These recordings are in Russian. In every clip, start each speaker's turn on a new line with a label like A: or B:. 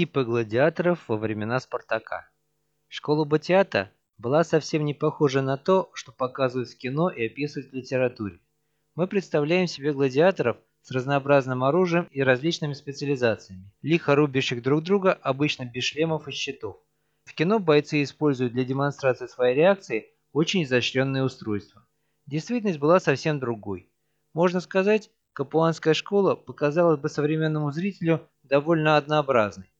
A: Типы гладиаторов во времена Спартака. Школа Батиата была совсем не похожа на то, что показывают в кино и описывают в литературе. Мы представляем себе гладиаторов с разнообразным оружием и различными специализациями, лихо рубящих друг друга, обычно без шлемов и щитов. В кино бойцы используют для демонстрации своей реакции очень изощренные устройства. Действительность была совсем другой. Можно сказать, капуанская школа показалась бы современному зрителю довольно однообразной.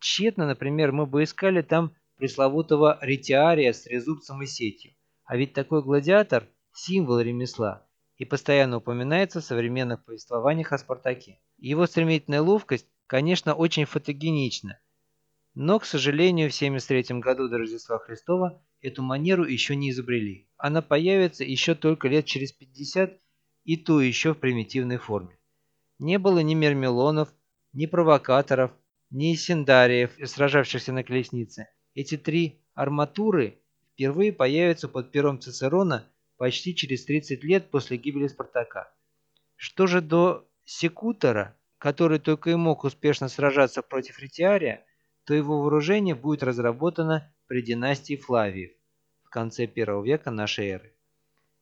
A: Тщетно, например, мы бы искали там пресловутого ретиария с трезубцем и сетью. А ведь такой гладиатор – символ ремесла и постоянно упоминается в современных повествованиях о Спартаке. Его стремительная ловкость, конечно, очень фотогенична, но, к сожалению, в 73 году до Рождества Христова эту манеру еще не изобрели. Она появится еще только лет через 50 и то еще в примитивной форме. Не было ни мермелонов, ни провокаторов, ни синдариев, сражавшихся на колеснице. Эти три арматуры впервые появятся под пером Цицерона почти через 30 лет после гибели Спартака. Что же до секутора, который только и мог успешно сражаться против ретиария, то его вооружение будет разработано при династии Флавиев в конце первого века нашей эры.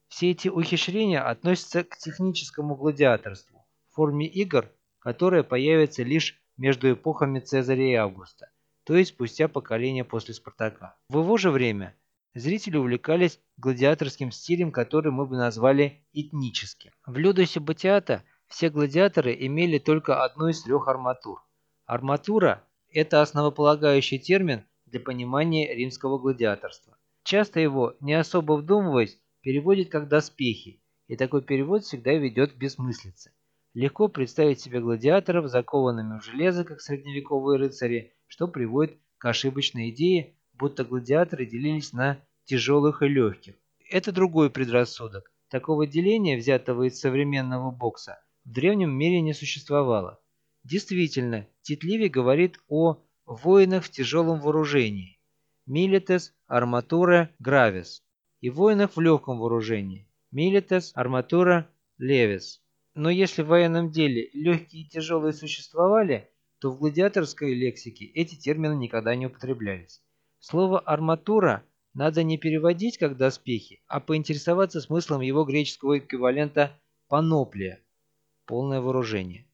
A: Все эти ухищрения относятся к техническому гладиаторству форме игр, которая появится лишь между эпохами Цезаря и Августа, то есть спустя поколение после Спартака. В его же время зрители увлекались гладиаторским стилем, который мы бы назвали этническим. В Людосе Батиата все гладиаторы имели только одну из трех арматур. Арматура – это основополагающий термин для понимания римского гладиаторства. Часто его, не особо вдумываясь, переводят как «доспехи», и такой перевод всегда ведет к бессмыслице. Легко представить себе гладиаторов, закованными в железо, как средневековые рыцари, что приводит к ошибочной идее, будто гладиаторы делились на тяжелых и легких. Это другой предрассудок. Такого деления, взятого из современного бокса, в древнем мире не существовало. Действительно, Тит Ливий говорит о воинах в тяжелом вооружении – милитес, арматура, гравис, и воинах в легком вооружении – милитес, арматура, левис. Но если в военном деле легкие и тяжелые существовали, то в гладиаторской лексике эти термины никогда не употреблялись. Слово «арматура» надо не переводить как «доспехи», а поинтересоваться смыслом его греческого эквивалента «паноплия» – полное вооружение.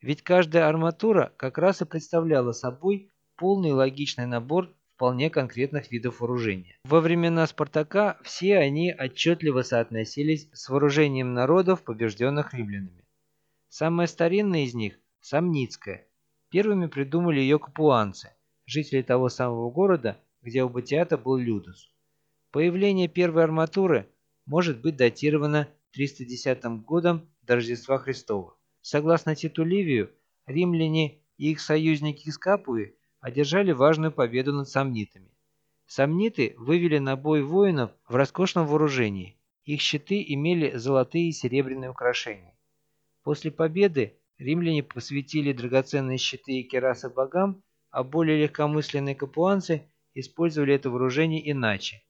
A: Ведь каждая арматура как раз и представляла собой полный логичный набор вполне конкретных видов вооружения. Во времена Спартака все они отчетливо соотносились с вооружением народов, побежденных римлянами. Самая старинная из них – Самницкая. Первыми придумали ее капуанцы, жители того самого города, где у Батиата был Людус. Появление первой арматуры может быть датировано 310 годом до Рождества Христова. Согласно Титу Ливию, римляне и их союзники из Капуи одержали важную победу над сомнитами. Сомниты вывели на бой воинов в роскошном вооружении. Их щиты имели золотые и серебряные украшения. После победы римляне посвятили драгоценные щиты и керасы богам, а более легкомысленные капуанцы использовали это вооружение иначе.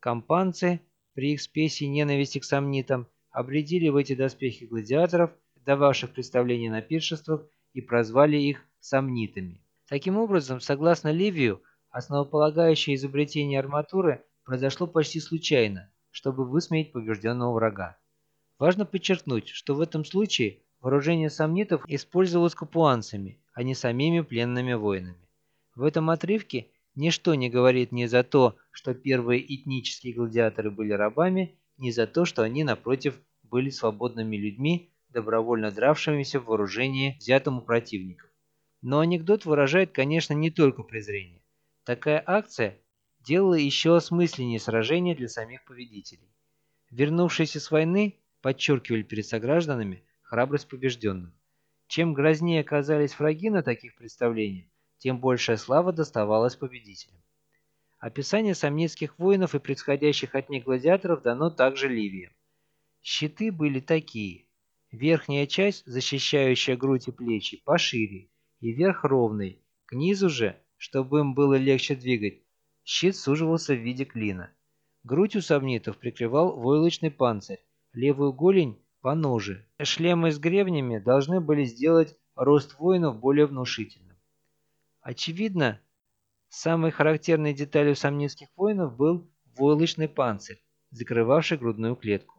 A: Кампанцы при их спеси ненависти к сомнитам обредили в эти доспехи гладиаторов, дававших представления на пиршествах, и прозвали их сомнитами. Таким образом, согласно Ливию, основополагающее изобретение арматуры произошло почти случайно, чтобы высмеять побежденного врага. Важно подчеркнуть, что в этом случае вооружение сомнитов использовалось капуанцами, а не самими пленными воинами. В этом отрывке ничто не говорит ни за то, что первые этнические гладиаторы были рабами, ни за то, что они, напротив, были свободными людьми, добровольно дравшимися в вооружении взятому противнику. Но анекдот выражает, конечно, не только презрение. Такая акция делала еще осмысленнее сражения для самих победителей. Вернувшиеся с войны подчеркивали перед согражданами храбрость побежденных. Чем грознее оказались враги на таких представлениях, тем большая слава доставалась победителям. Описание сомнецких воинов и происходящих от них гладиаторов дано также Ливием. Щиты были такие. Верхняя часть, защищающая грудь и плечи, пошире, и верх ровный. К низу же, чтобы им было легче двигать, щит суживался в виде клина. Грудь у сомнитов прикрывал войлочный панцирь, левую голень – поноже. Шлемы с гребнями должны были сделать рост воинов более внушительным. Очевидно, самой характерной деталью самнитских воинов был войлочный панцирь, закрывавший грудную клетку.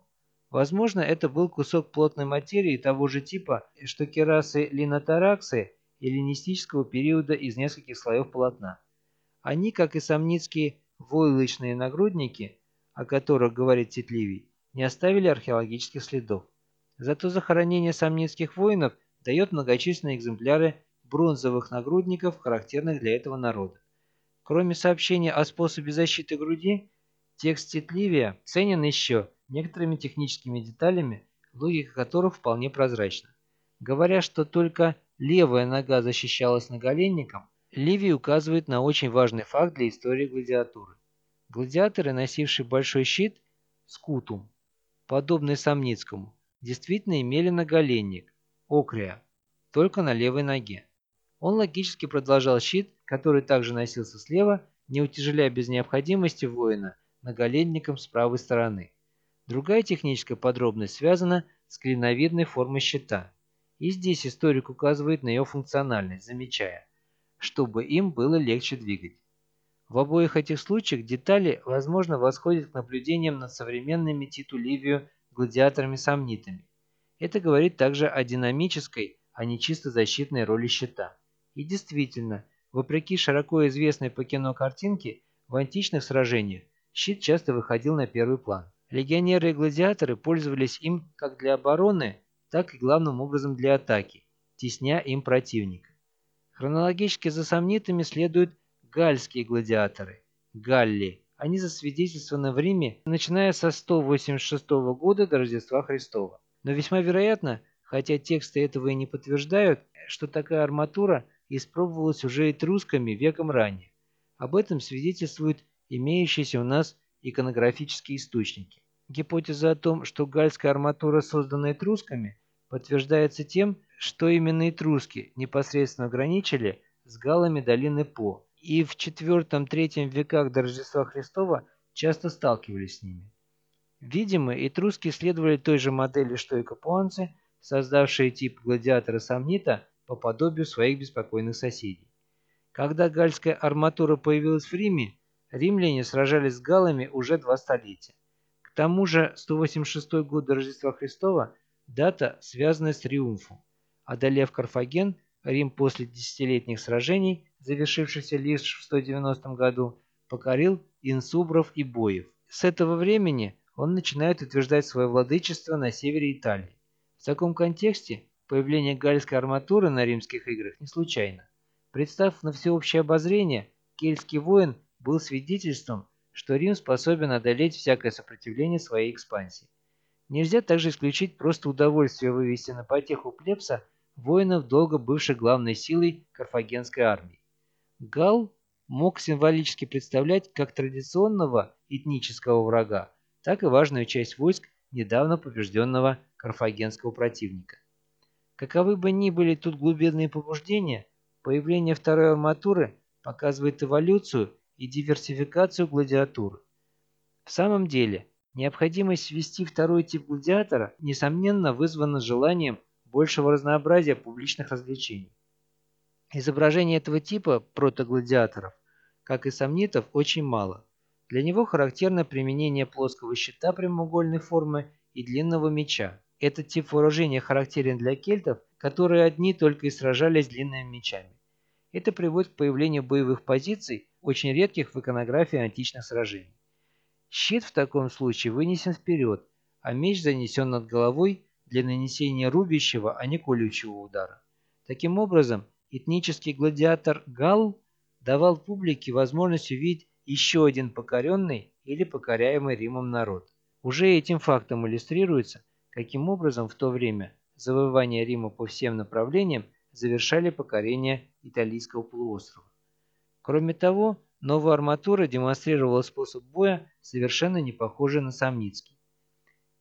A: Возможно, это был кусок плотной материи того же типа, что керасы линотараксы эллинистического периода из нескольких слоев полотна. Они, как и самницкие войлочные нагрудники, о которых говорит Тетливий, не оставили археологических следов. Зато захоронение самницких воинов дает многочисленные экземпляры бронзовых нагрудников, характерных для этого народа. Кроме сообщения о способе защиты груди, текст Тетливия ценен еще некоторыми техническими деталями, логика которых вполне прозрачна. Говоря, что только левая нога защищалась наголенником, Ливий указывает на очень важный факт для истории гладиатуры. Гладиаторы, носившие большой щит, скутум, подобный Самницкому, действительно имели наголенник, окрия, только на левой ноге. Он логически продолжал щит, который также носился слева, не утяжеляя без необходимости воина наголенником с правой стороны. Другая техническая подробность связана с клиновидной формой щита. И здесь историк указывает на ее функциональность, замечая, чтобы им было легче двигать. В обоих этих случаях детали, возможно, восходят к наблюдениям над современными Титу Ливию гладиаторами-сомнитами. Это говорит также о динамической, а не чисто защитной роли щита. И действительно, вопреки широко известной по кино картинке, в античных сражениях щит часто выходил на первый план. Легионеры и гладиаторы пользовались им как для обороны, так и главным образом для атаки, тесня им противника. Хронологически за сомнитами следуют гальские гладиаторы – галли. Они засвидетельствованы в Риме, начиная со 186 года до Рождества Христова. Но весьма вероятно, хотя тексты этого и не подтверждают, что такая арматура испробовалась уже этрусками веком ранее. Об этом свидетельствуют имеющиеся у нас иконографические источники. Гипотеза о том, что гальская арматура создана этрусками, подтверждается тем, что именно этруски непосредственно граничили с галами долины По и в IV-III веках до Рождества Христова часто сталкивались с ними. Видимо, этруски следовали той же модели, что и капуанцы, создавшие тип гладиатора Сомнита по подобию своих беспокойных соседей. Когда гальская арматура появилась в Риме, римляне сражались с галами уже два столетия. К тому же 186 год до Рождества Христова – дата, связанная с триумфом. Одолев Карфаген, Рим после десятилетних сражений, завершившихся лишь в 190 году, покорил инсубров и боев. С этого времени он начинает утверждать свое владычество на севере Италии. В таком контексте появление гальской арматуры на римских играх не случайно. Представ на всеобщее обозрение, кельтский воин был свидетельством, что Рим способен одолеть всякое сопротивление своей экспансии. Нельзя также исключить просто удовольствие вывести на потеху плебса воинов, долго бывших главной силой карфагенской армии. Гал мог символически представлять как традиционного этнического врага, так и важную часть войск недавно побежденного карфагенского противника. Каковы бы ни были тут глубинные побуждения, появление второй арматуры показывает эволюцию и диверсификацию гладиатуры. В самом деле, необходимость ввести второй тип гладиатора, несомненно, вызвана желанием большего разнообразия публичных развлечений. Изображений этого типа протогладиаторов, как и сомнитов, очень мало. Для него характерно применение плоского щита прямоугольной формы и длинного меча. Этот тип вооружения характерен для кельтов, которые одни только и сражались длинными мечами. Это приводит к появлению боевых позиций, очень редких в иконографии античных сражений. Щит в таком случае вынесен вперед, а меч занесен над головой для нанесения рубящего, а не колющего удара. Таким образом, этнический гладиатор Гал давал публике возможность увидеть еще один покоренный или покоряемый Римом народ. Уже этим фактом иллюстрируется, каким образом в то время завоевания Рима по всем направлениям завершали покорение Италийского полуострова. Кроме того, новая арматура демонстрировала способ боя, совершенно не похожий на самницкий.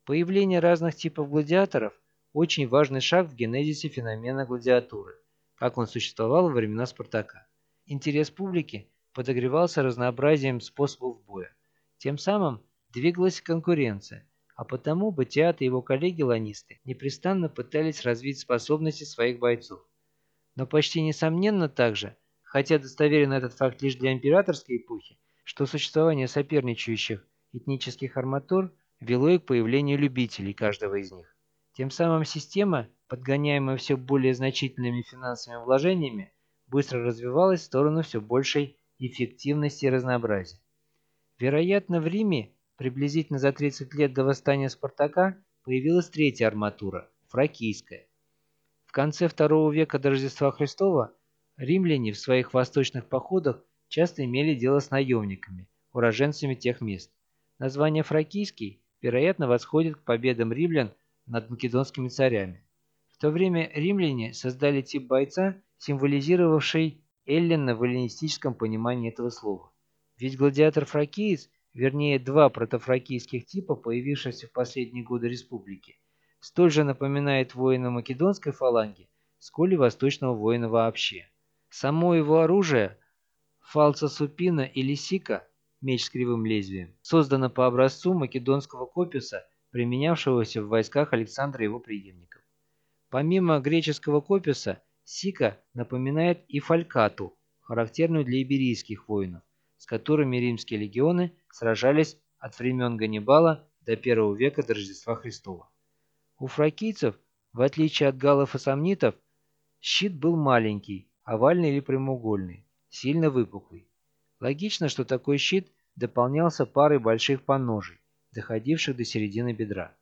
A: Появление разных типов гладиаторов – очень важный шаг в генезисе феномена гладиатуры, как он существовал во времена Спартака. Интерес публики подогревался разнообразием способов боя. Тем самым двигалась конкуренция, а потому Батиат и его коллеги-ланисты непрестанно пытались развить способности своих бойцов. Но почти несомненно также – хотя достоверен этот факт лишь для императорской эпохи, что существование соперничающих этнических арматур вело и к появлению любителей каждого из них. Тем самым система, подгоняемая все более значительными финансовыми вложениями, быстро развивалась в сторону все большей эффективности и разнообразия. Вероятно, в Риме приблизительно за 30 лет до восстания Спартака появилась третья арматура – фракийская. В конце второго века до Рождества Христова римляне в своих восточных походах часто имели дело с наемниками, уроженцами тех мест. Название «фракийский» вероятно восходит к победам римлян над македонскими царями. В то время римляне создали тип бойца, символизировавший Эллина в эллинистическом понимании этого слова. Ведь гладиатор-фракиец, вернее два протофракийских типа, появившихся в последние годы республики, столь же напоминает воина македонской фаланги, сколь и восточного воина вообще. Само его оружие, фалца супина или сика, меч с кривым лезвием, создано по образцу македонского копиуса, применявшегося в войсках Александра и его преемников. Помимо греческого копиуса, сика напоминает и фалькату, характерную для иберийских воинов, с которыми римские легионы сражались от времен Ганнибала до первого века до Рождества Христова. У фракийцев, в отличие от галлов и сомнитов, щит был маленький, овальный или прямоугольный, сильно выпуклый. Логично, что такой щит дополнялся парой больших поножей, доходивших до середины бедра.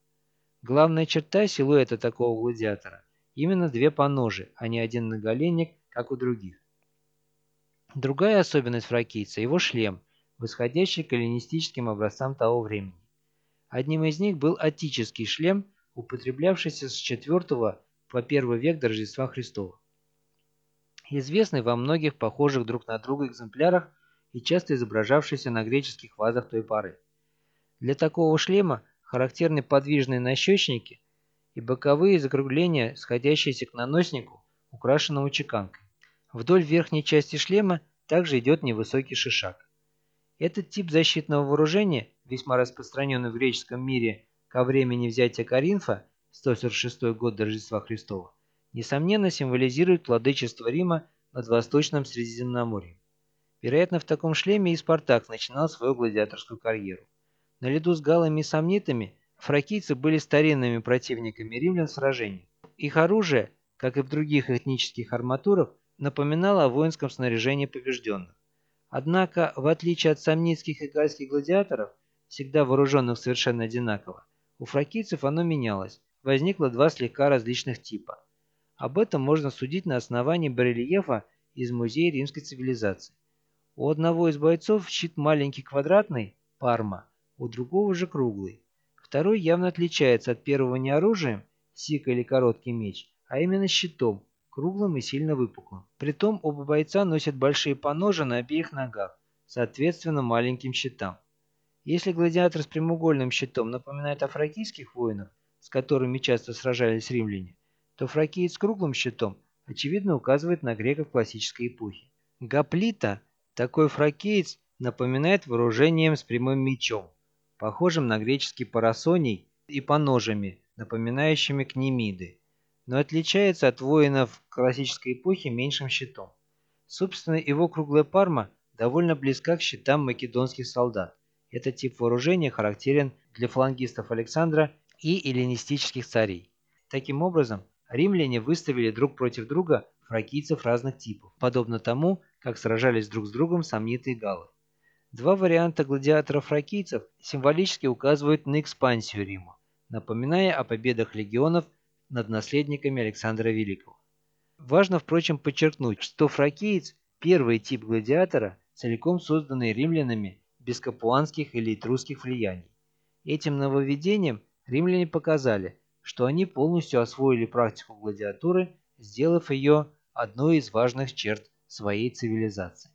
A: Главная черта силуэта такого гладиатора – именно две поножи, а не один наголенник, как у других. Другая особенность фракийца – его шлем, восходящий к эллинистическим образцам того времени. Одним из них был атический шлем – употреблявшийся с IV по I век до Рождества Христова. Известный во многих похожих друг на друга экземплярах и часто изображавшийся на греческих вазах той поры. Для такого шлема характерны подвижные нащечники и боковые закругления, сходящиеся к наноснику, украшенному чеканкой. Вдоль верхней части шлема также идет невысокий шишак. Этот тип защитного вооружения, весьма распространенный в греческом мире ко времени взятия Коринфа, 146 год до Рождества Христова, несомненно символизирует владычество Рима над Восточным Средиземноморьем. Вероятно, в таком шлеме и Спартак начинал свою гладиаторскую карьеру. Наряду с галами и сомнитами, фракийцы были старинными противниками римлян в сражении. Их оружие, как и в других этнических арматурах, напоминало о воинском снаряжении побежденных. Однако, в отличие от сомнитских и гальских гладиаторов, всегда вооруженных совершенно одинаково, у фракийцев оно менялось, возникло два слегка различных типа. Об этом можно судить на основании барельефа из Музея римской цивилизации. У одного из бойцов щит маленький квадратный, парма, у другого же круглый. Второй явно отличается от первого не оружием, сика или короткий меч, а именно щитом, круглым и сильно выпуклым. Притом оба бойца носят большие поножи на обеих ногах, соответственно маленьким щитам. Если гладиатор с прямоугольным щитом напоминает о воинах, с которыми часто сражались римляне, то фракиец круглым щитом очевидно указывает на греков классической эпохи. Гоплита, такой фракиец, напоминает вооружением с прямым мечом, похожим на греческий парасоний и поножами, напоминающими кнемиды, но отличается от воинов классической эпохи меньшим щитом. Собственно, его круглая парма довольно близка к щитам македонских солдат. Этот тип вооружения характерен для фалангистов Александра и эллинистических царей. Таким образом, римляне выставили друг против друга фракийцев разных типов, подобно тому, как сражались друг с другом сомниты и галлы. Два варианта гладиаторов фракийцев символически указывают на экспансию Рима, напоминая о победах легионов над наследниками Александра Великого. Важно, впрочем, подчеркнуть, что фракиец – первый тип гладиатора, целиком созданный римлянами без капуанских или этрусских влияний. Этим нововведением римляне показали, что они полностью освоили практику гладиатуры, сделав ее одной из важных черт своей цивилизации.